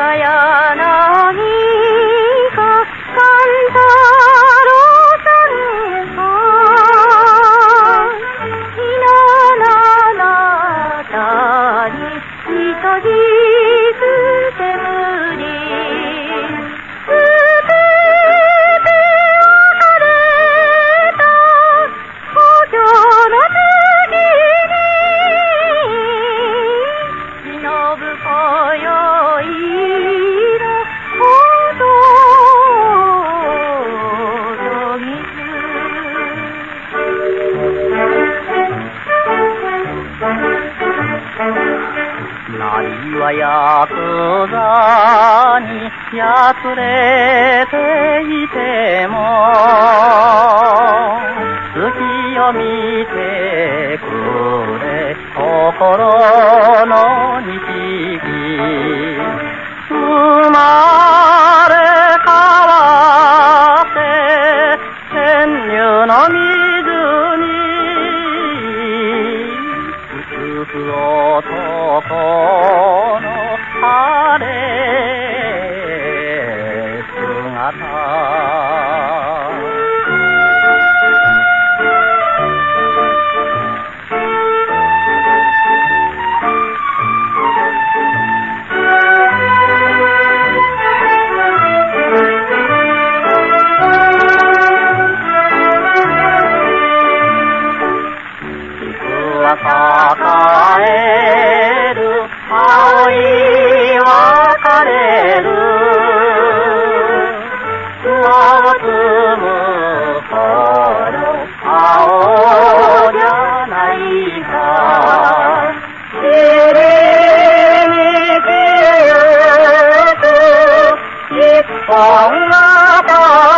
Daya 何はヤクザにやつれていても月を見てくれ心の日々生まれ変わって天竜の水にうつく男把它，把它打开。ah la